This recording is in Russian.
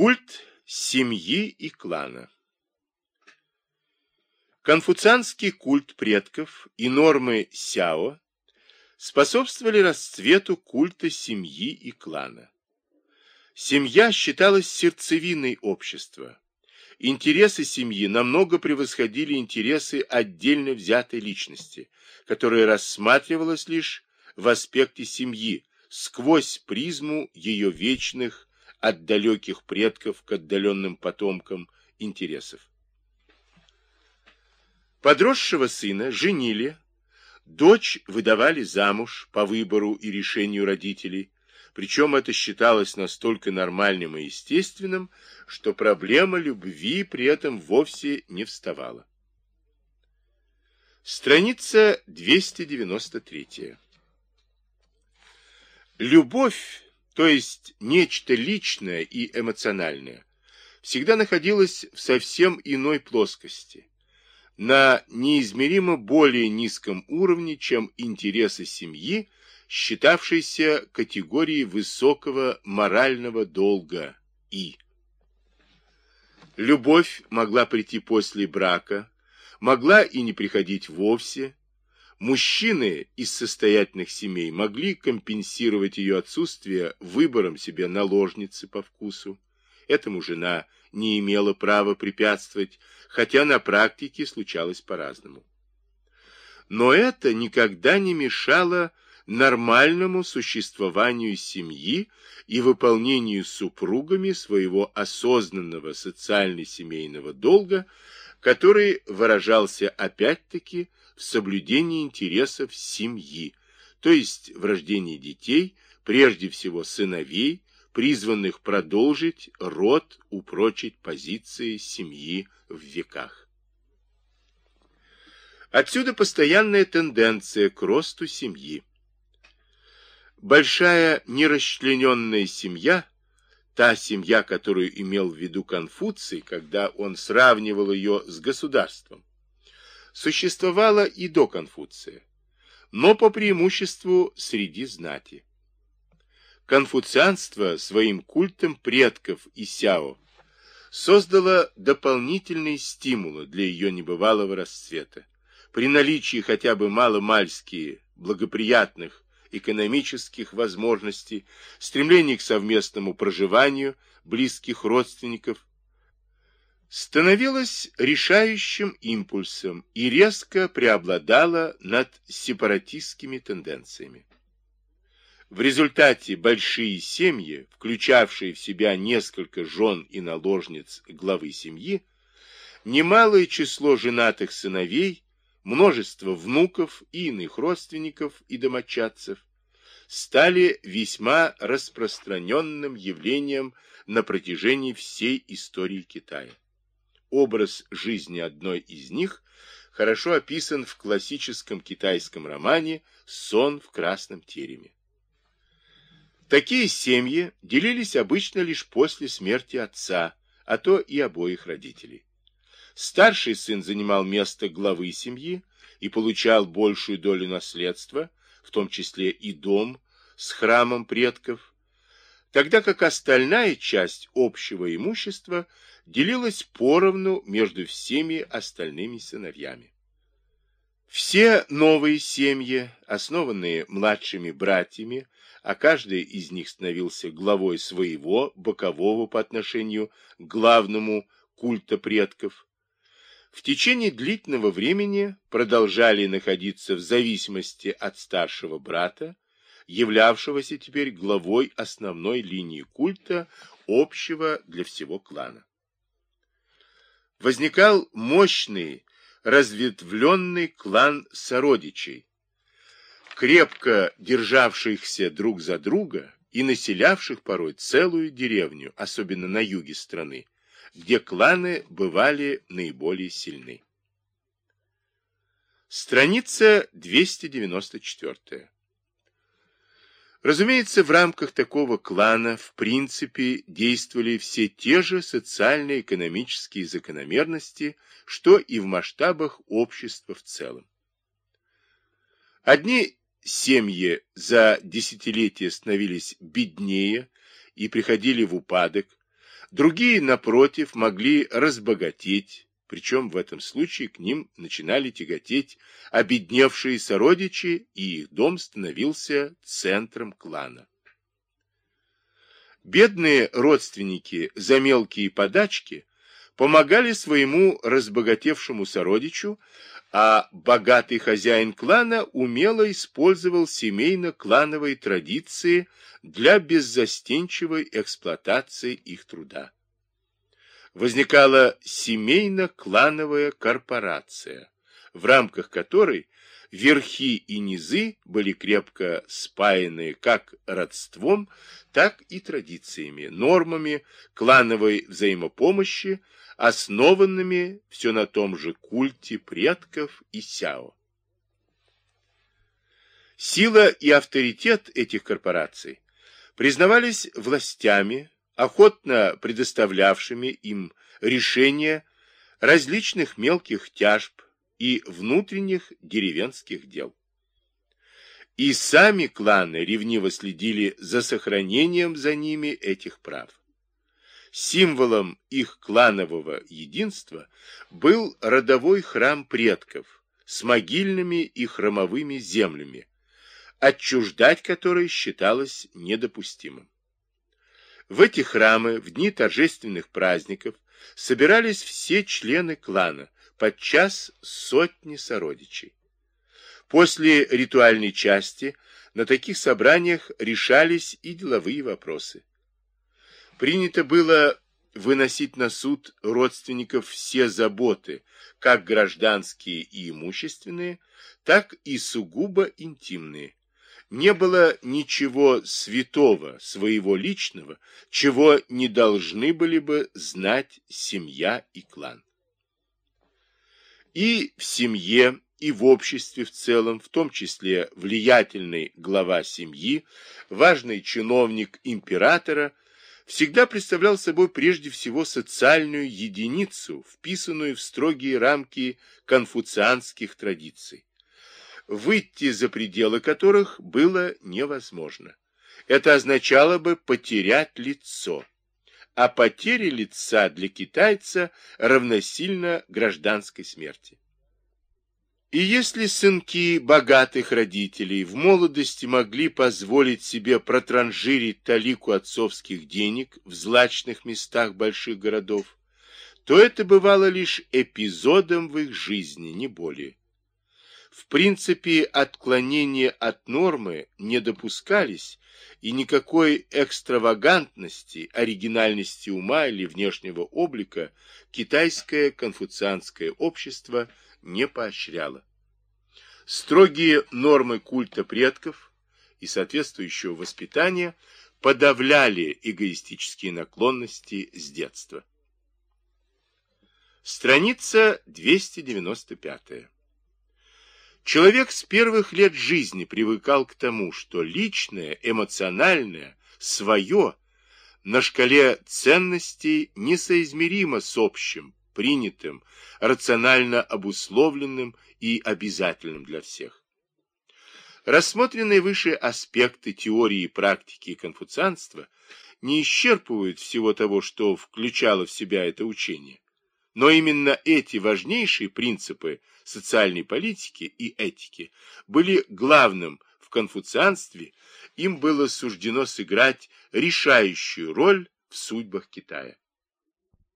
Культ семьи и клана Конфуцианский культ предков и нормы Сяо способствовали расцвету культа семьи и клана. Семья считалась сердцевиной общества. Интересы семьи намного превосходили интересы отдельно взятой личности, которая рассматривалась лишь в аспекте семьи, сквозь призму ее вечных от далеких предков к отдаленным потомкам интересов. Подросшего сына женили, дочь выдавали замуж по выбору и решению родителей, причем это считалось настолько нормальным и естественным, что проблема любви при этом вовсе не вставала. Страница 293. Любовь то есть нечто личное и эмоциональное, всегда находилось в совсем иной плоскости, на неизмеримо более низком уровне, чем интересы семьи, считавшейся категорией высокого морального долга и. Любовь могла прийти после брака, могла и не приходить вовсе, Мужчины из состоятельных семей могли компенсировать ее отсутствие выбором себе наложницы по вкусу. Этому жена не имела права препятствовать, хотя на практике случалось по-разному. Но это никогда не мешало нормальному существованию семьи и выполнению супругами своего осознанного социально-семейного долга, который выражался опять-таки в соблюдении интересов семьи, то есть в рождении детей, прежде всего сыновей, призванных продолжить род, упрочить позиции семьи в веках. Отсюда постоянная тенденция к росту семьи. Большая нерасчлененная семья, та семья, которую имел в виду Конфуций, когда он сравнивал ее с государством, существовала и до Конфуция, но по преимуществу среди знати. Конфуцианство своим культом предков и сяо создало дополнительные стимулы для ее небывалого расцвета. При наличии хотя бы маломальски благоприятных экономических возможностей, стремлений к совместному проживанию близких родственников, становилась решающим импульсом и резко преобладала над сепаратистскими тенденциями. В результате большие семьи, включавшие в себя несколько жен и наложниц главы семьи, немалое число женатых сыновей, множество внуков и иных родственников и домочадцев, стали весьма распространенным явлением на протяжении всей истории Китая. Образ жизни одной из них хорошо описан в классическом китайском романе «Сон в красном тереме». Такие семьи делились обычно лишь после смерти отца, а то и обоих родителей. Старший сын занимал место главы семьи и получал большую долю наследства, в том числе и дом с храмом предков, тогда как остальная часть общего имущества делилась поровну между всеми остальными сыновьями. Все новые семьи, основанные младшими братьями, а каждый из них становился главой своего, бокового по отношению к главному культа предков, в течение длительного времени продолжали находиться в зависимости от старшего брата, являвшегося теперь главой основной линии культа, общего для всего клана. Возникал мощный, разветвленный клан сородичей, крепко державшихся друг за друга и населявших порой целую деревню, особенно на юге страны, где кланы бывали наиболее сильны. Страница 294. Разумеется, в рамках такого клана в принципе действовали все те же социально-экономические закономерности, что и в масштабах общества в целом. Одни семьи за десятилетия становились беднее и приходили в упадок, Другие, напротив, могли разбогатеть, причем в этом случае к ним начинали тяготеть обедневшие сородичи, и их дом становился центром клана. Бедные родственники за мелкие подачки помогали своему разбогатевшему сородичу, а богатый хозяин клана умело использовал семейно-клановые традиции для беззастенчивой эксплуатации их труда. Возникала семейно-клановая корпорация, в рамках которой верхи и низы были крепко спаяны как родством, так и традициями, нормами клановой взаимопомощи, основанными все на том же культе предков и сяо. Сила и авторитет этих корпораций признавались властями, охотно предоставлявшими им решение различных мелких тяжб и внутренних деревенских дел. И сами кланы ревниво следили за сохранением за ними этих прав. Символом их кланового единства был родовой храм предков с могильными и храмовыми землями, отчуждать которые считалось недопустимым. В эти храмы в дни торжественных праздников собирались все члены клана, подчас сотни сородичей. После ритуальной части на таких собраниях решались и деловые вопросы. Принято было выносить на суд родственников все заботы, как гражданские и имущественные, так и сугубо интимные, не было ничего святого, своего личного, чего не должны были бы знать семья и клан. И в семье, и в обществе в целом, в том числе влиятельный глава семьи, важный чиновник императора, всегда представлял собой прежде всего социальную единицу, вписанную в строгие рамки конфуцианских традиций выйти за пределы которых было невозможно. Это означало бы потерять лицо. А потеря лица для китайца равносильно гражданской смерти. И если сынки богатых родителей в молодости могли позволить себе протранжирить талику отцовских денег в злачных местах больших городов, то это бывало лишь эпизодом в их жизни, не более. В принципе, отклонения от нормы не допускались, и никакой экстравагантности, оригинальности ума или внешнего облика китайское конфуцианское общество не поощряло. Строгие нормы культа предков и соответствующего воспитания подавляли эгоистические наклонности с детства. Страница 295. Человек с первых лет жизни привыкал к тому, что личное, эмоциональное, свое на шкале ценностей несоизмеримо с общим, принятым, рационально обусловленным и обязательным для всех. Рассмотренные выше аспекты теории и практики конфуцианства не исчерпывают всего того, что включало в себя это учение. Но именно эти важнейшие принципы социальной политики и этики были главным в конфуцианстве, им было суждено сыграть решающую роль в судьбах Китая.